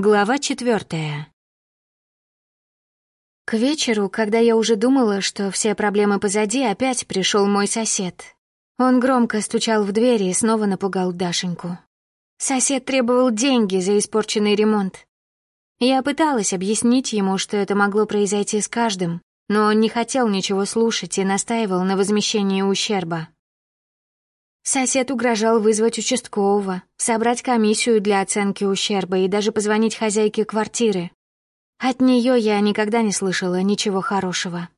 Глава четвертая. К вечеру, когда я уже думала, что все проблемы позади, опять пришел мой сосед. Он громко стучал в дверь и снова напугал Дашеньку. Сосед требовал деньги за испорченный ремонт. Я пыталась объяснить ему, что это могло произойти с каждым, но он не хотел ничего слушать и настаивал на возмещении ущерба. Сосед угрожал вызвать участкового, собрать комиссию для оценки ущерба и даже позвонить хозяйке квартиры. От нее я никогда не слышала ничего хорошего.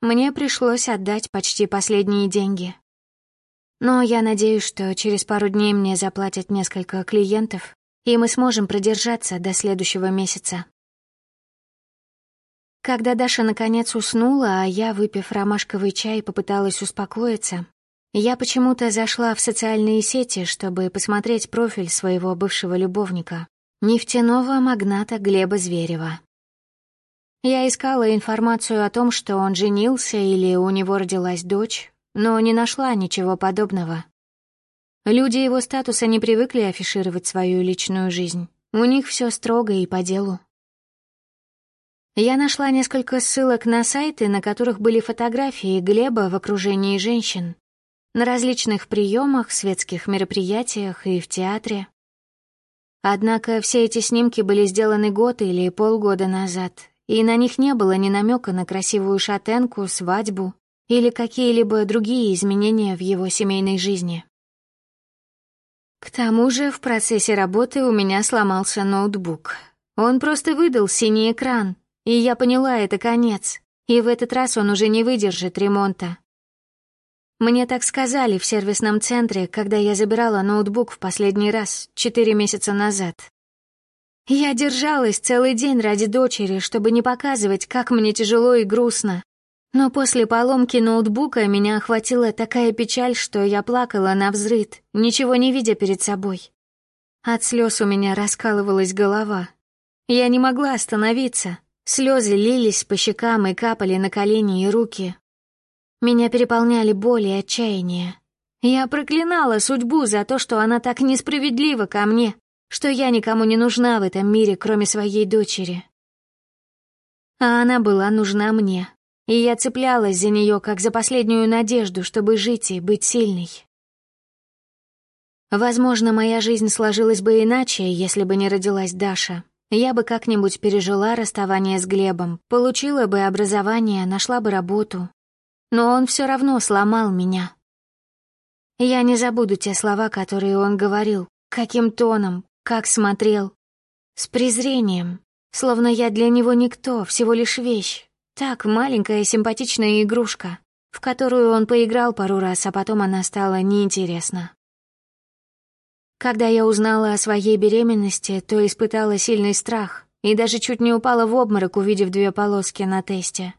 Мне пришлось отдать почти последние деньги. Но я надеюсь, что через пару дней мне заплатят несколько клиентов, и мы сможем продержаться до следующего месяца. Когда Даша наконец уснула, а я, выпив ромашковый чай, попыталась успокоиться, я почему-то зашла в социальные сети, чтобы посмотреть профиль своего бывшего любовника, нефтяного магната Глеба Зверева. Я искала информацию о том, что он женился или у него родилась дочь, но не нашла ничего подобного. Люди его статуса не привыкли афишировать свою личную жизнь. У них все строго и по делу. Я нашла несколько ссылок на сайты, на которых были фотографии Глеба в окружении женщин, на различных приемах, светских мероприятиях и в театре. Однако все эти снимки были сделаны год или полгода назад, и на них не было ни намека на красивую шатенку, свадьбу или какие-либо другие изменения в его семейной жизни. К тому же в процессе работы у меня сломался ноутбук. Он просто выдал синий экран, и я поняла, это конец, и в этот раз он уже не выдержит ремонта. Мне так сказали в сервисном центре, когда я забирала ноутбук в последний раз, четыре месяца назад. Я держалась целый день ради дочери, чтобы не показывать, как мне тяжело и грустно. Но после поломки ноутбука меня охватила такая печаль, что я плакала на взрыд, ничего не видя перед собой. От слез у меня раскалывалась голова. Я не могла остановиться. Слезы лились по щекам и капали на колени и руки, меня переполняли боль и отчаяние. Я проклинала судьбу за то, что она так несправедлива ко мне, что я никому не нужна в этом мире, кроме своей дочери. А она была нужна мне, и я цеплялась за нее как за последнюю надежду, чтобы жить и быть сильной. Возможно, моя жизнь сложилась бы иначе, если бы не родилась Даша. Я бы как-нибудь пережила расставание с Глебом, получила бы образование, нашла бы работу, но он все равно сломал меня. Я не забуду те слова, которые он говорил, каким тоном, как смотрел. С презрением, словно я для него никто, всего лишь вещь. Так, маленькая симпатичная игрушка, в которую он поиграл пару раз, а потом она стала неинтересна. Когда я узнала о своей беременности, то испытала сильный страх и даже чуть не упала в обморок, увидев две полоски на тесте.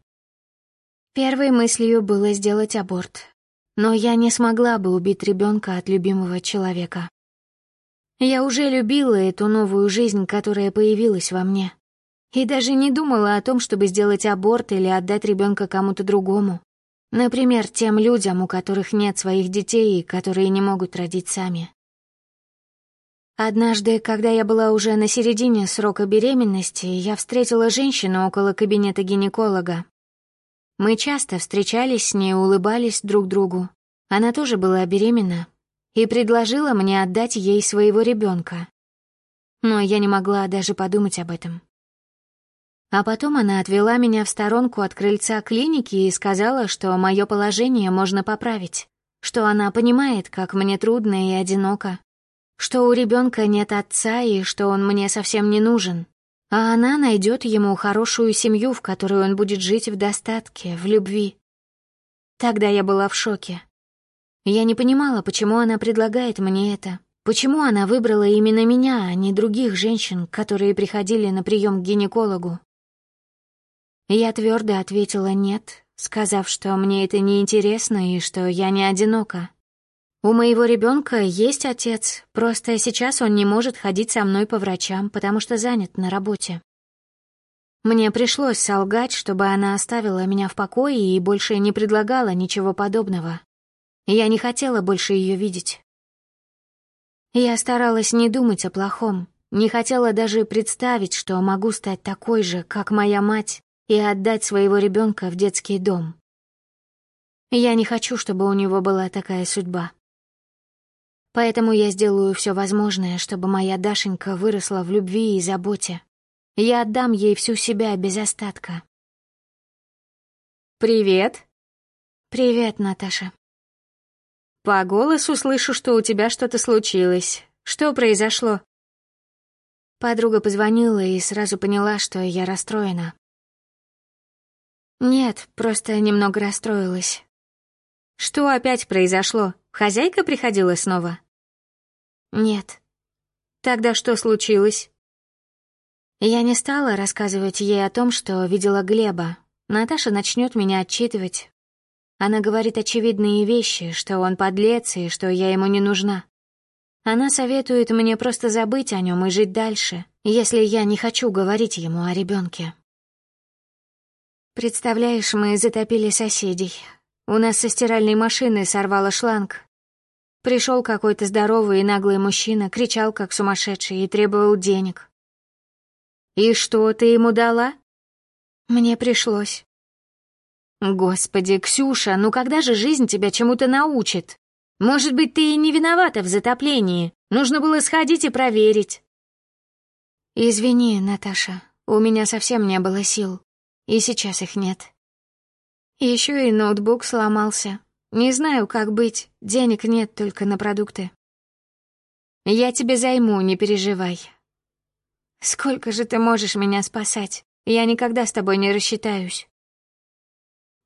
Первой мыслью было сделать аборт, но я не смогла бы убить ребенка от любимого человека. Я уже любила эту новую жизнь, которая появилась во мне, и даже не думала о том, чтобы сделать аборт или отдать ребенка кому-то другому. Например, тем людям, у которых нет своих детей и которые не могут родить сами. Однажды, когда я была уже на середине срока беременности, я встретила женщину около кабинета гинеколога, мы часто встречались с ней, улыбались друг другу. Она тоже была беременна и предложила мне отдать ей своего ребенка. Но я не могла даже подумать об этом. А потом она отвела меня в сторонку от крыльца клиники и сказала, что мое положение можно поправить, что она понимает, как мне трудно и одиноко, что у ребенка нет отца и что он мне совсем не нужен, а она найдет ему хорошую семью, в которой он будет жить в достатке, в любви. Тогда я была в шоке. Я не понимала, почему она предлагает мне это, почему она выбрала именно меня, а не других женщин, которые приходили на прием к гинекологу. Я твердо ответила «нет», сказав, что мне это не интересно и что я не одинока. У моего ребенка есть отец, просто сейчас он не может ходить со мной по врачам, потому что занят на работе. Мне пришлось солгать, чтобы она оставила меня в покое и больше не предлагала ничего подобного. Я не хотела больше ее видеть. Я старалась не думать о плохом, не хотела даже представить, что могу стать такой же, как моя мать, и отдать своего ребенка в детский дом. Я не хочу, чтобы у него была такая судьба. Поэтому я сделаю все возможное, чтобы моя Дашенька выросла в любви и заботе. Я отдам ей всю себя без остатка. «Привет!» «Привет, Наташа». «По голосу слышу, что у тебя что-то случилось. Что произошло?» Подруга позвонила и сразу поняла, что я расстроена. Нет, просто немного расстроилась. Что опять произошло? Хозяйка приходила снова? Нет. Тогда что случилось? Я не стала рассказывать ей о том, что видела Глеба. Наташа начнет меня отчитывать. Она говорит очевидные вещи, что он подлец и что я ему не нужна. Она советует мне просто забыть о нем и жить дальше, если я не хочу говорить ему о ребенке. Представляешь, мы затопили соседей. У нас со стиральной машины сорвало шланг. Пришел какой-то здоровый и наглый мужчина, кричал как сумасшедший и требовал денег. «И что ты ему дала?» «Мне пришлось». «Господи, Ксюша, ну когда же жизнь тебя чему-то научит?» Может быть, ты и не виновата в затоплении. Нужно было сходить и проверить. Извини, Наташа, у меня совсем не было сил. И сейчас их нет. Еще и ноутбук сломался. Не знаю, как быть. Денег нет только на продукты. Я тебе займу, не переживай. Сколько же ты можешь меня спасать? Я никогда с тобой не рассчитаюсь.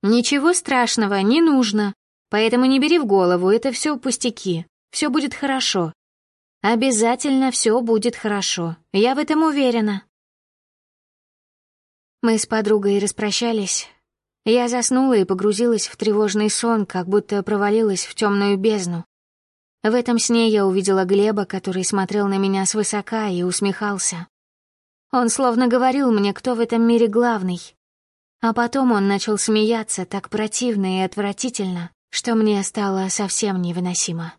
Ничего страшного, не нужно. Поэтому не бери в голову, это все пустяки. Все будет хорошо. Обязательно все будет хорошо. Я в этом уверена. Мы с подругой распрощались. Я заснула и погрузилась в тревожный сон, как будто провалилась в темную бездну. В этом сне я увидела Глеба, который смотрел на меня свысока и усмехался. Он словно говорил мне, кто в этом мире главный. А потом он начал смеяться так противно и отвратительно, что мне стало совсем невыносимо.